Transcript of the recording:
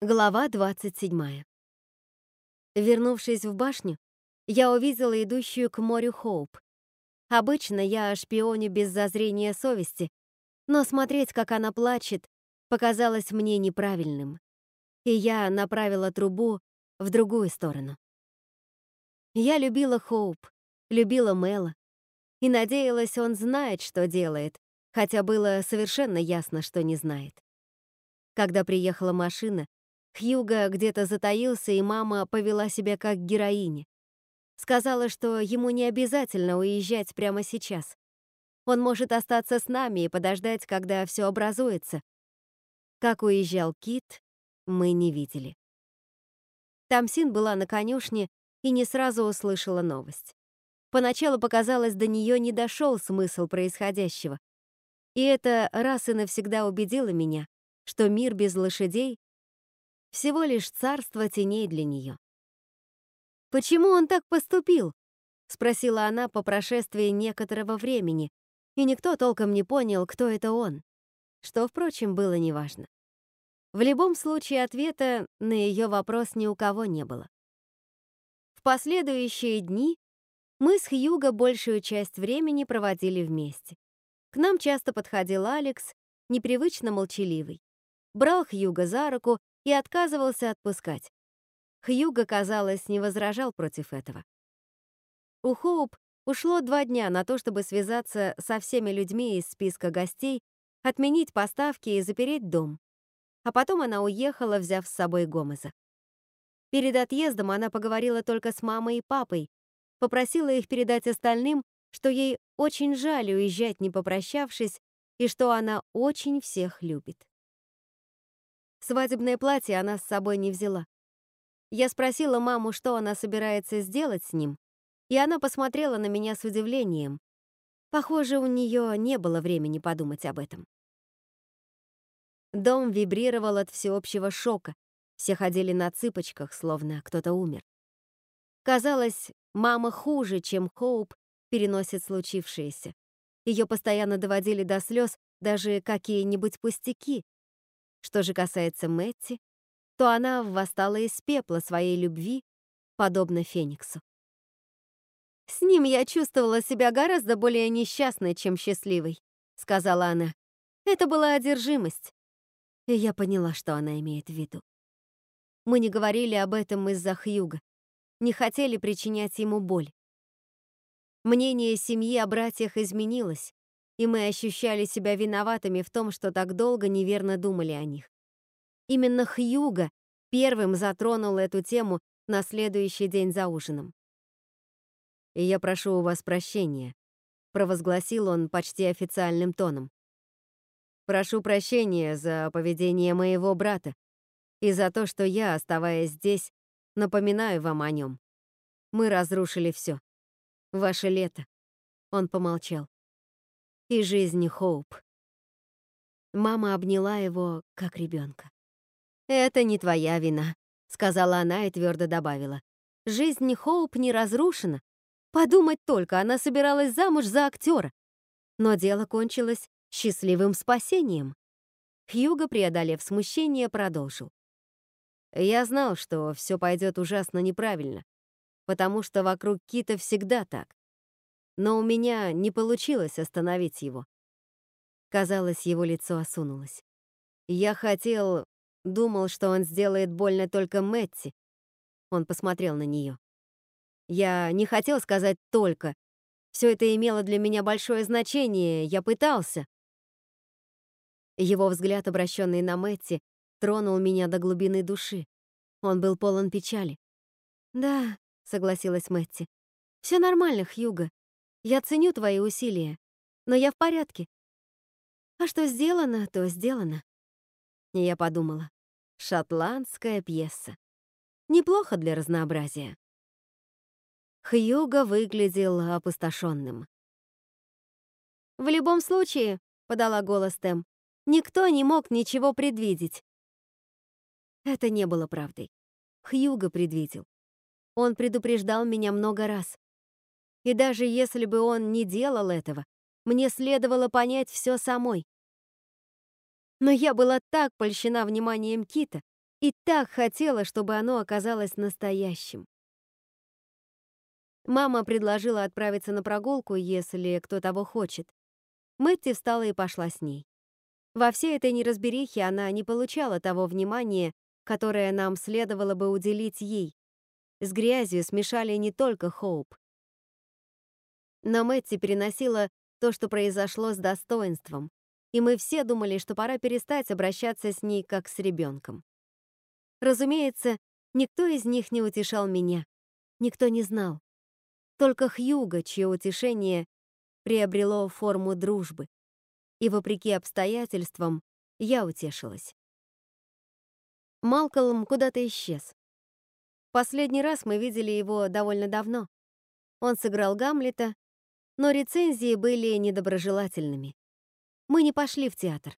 Глава 27. Вернувшись в башню, я увидела идущую к морю Хоуп. Обычно я шпионю без зазрения совести, но смотреть, как она плачет, показалось мне неправильным, и я направила трубу в другую сторону. Я любила Хоуп, любила Мэла, и надеялась, он знает, что делает, хотя было совершенно ясно, что не знает. Когда приехала машина, Хьюго где-то затаился, и мама повела себя как героиня. Сказала, что ему не обязательно уезжать прямо сейчас. Он может остаться с нами и подождать, когда все образуется. Как уезжал Кит, мы не видели. Тамсин была на конюшне и не сразу услышала новость. Поначалу показалось, до нее не дошел смысл происходящего. И это раз и навсегда убедило меня, что мир без лошадей всего лишь царство теней для нее. «Почему он так поступил?» — спросила она по прошествии некоторого времени, и никто толком не понял, кто это он, что, впрочем, было неважно. В любом случае ответа на ее вопрос ни у кого не было. В последующие дни мы с Хьюго большую часть времени проводили вместе. К нам часто подходил Алекс, непривычно молчаливый. Брал Хьюго за руку и отказывался отпускать. Хьюго, казалось, не возражал против этого. У Хоуп ушло два дня на то, чтобы связаться со всеми людьми из списка гостей, отменить поставки и запереть дом. А потом она уехала, взяв с собой Гомеза. Перед отъездом она поговорила только с мамой и папой, попросила их передать остальным, что ей очень жаль уезжать, не попрощавшись, и что она очень всех любит. Свадебное платье она с собой не взяла. Я спросила маму, что она собирается сделать с ним, и она посмотрела на меня с удивлением. Похоже, у нее не было времени подумать об этом. Дом вибрировал от всеобщего шока. Все ходили на цыпочках, словно кто-то умер. Казалось, мама хуже, чем Хоуп переносит случившееся. Ее постоянно доводили до слез даже какие-нибудь пустяки, что же касается Мэтти, то она восстала из пепла своей любви, подобно Фениксу. «С ним я чувствовала себя гораздо более несчастной, чем счастливой», — сказала она. «Это была одержимость». И я поняла, что она имеет в виду. Мы не говорили об этом из-за Хьюга, не хотели причинять ему боль. Мнение семьи о братьях изменилось, и мы ощущали себя виноватыми в том, что так долго неверно думали о них. Именно Хьюга первым затронул эту тему на следующий день за ужином. «И я прошу у вас прощения», — провозгласил он почти официальным тоном. «Прошу прощения за поведение моего брата и за то, что я, оставаясь здесь, напоминаю вам о нем. Мы разрушили все. Ваше лето». Он помолчал и жизни Хоуп. Мама обняла его, как ребенка. «Это не твоя вина», — сказала она и твердо добавила. «Жизнь Хоуп не разрушена. Подумать только, она собиралась замуж за актера. Но дело кончилось счастливым спасением». Хьюго, преодолев смущение, продолжил. «Я знал, что все пойдет ужасно неправильно, потому что вокруг Кита всегда так но у меня не получилось остановить его. Казалось, его лицо осунулось. Я хотел, думал, что он сделает больно только Мэтти. Он посмотрел на нее. Я не хотел сказать «только». Все это имело для меня большое значение, я пытался. Его взгляд, обращенный на Мэтти, тронул меня до глубины души. Он был полон печали. «Да», — согласилась Мэтти. «Все нормально, Хьюго. Я ценю твои усилия, но я в порядке. А что сделано, то сделано. Я подумала, шотландская пьеса. Неплохо для разнообразия. Хьюго выглядел опустошенным. «В любом случае», — подала голос Тэм, «никто не мог ничего предвидеть». Это не было правдой. Хьюго предвидел. Он предупреждал меня много раз. И даже если бы он не делал этого, мне следовало понять все самой. Но я была так польщена вниманием Кита, и так хотела, чтобы оно оказалось настоящим. Мама предложила отправиться на прогулку, если кто того хочет. Мэтти встала и пошла с ней. Во всей этой неразберихе она не получала того внимания, которое нам следовало бы уделить ей. С грязью смешали не только Хоуп. Но Мэтти переносила то, что произошло с достоинством, и мы все думали, что пора перестать обращаться с ней как с ребенком. Разумеется, никто из них не утешал меня, никто не знал. Только Хьюго, чье утешение приобрело форму дружбы. И вопреки обстоятельствам я утешилась. Малкольм куда-то исчез. Последний раз мы видели его довольно давно. Он сыграл Гамлета, но рецензии были недоброжелательными. Мы не пошли в театр.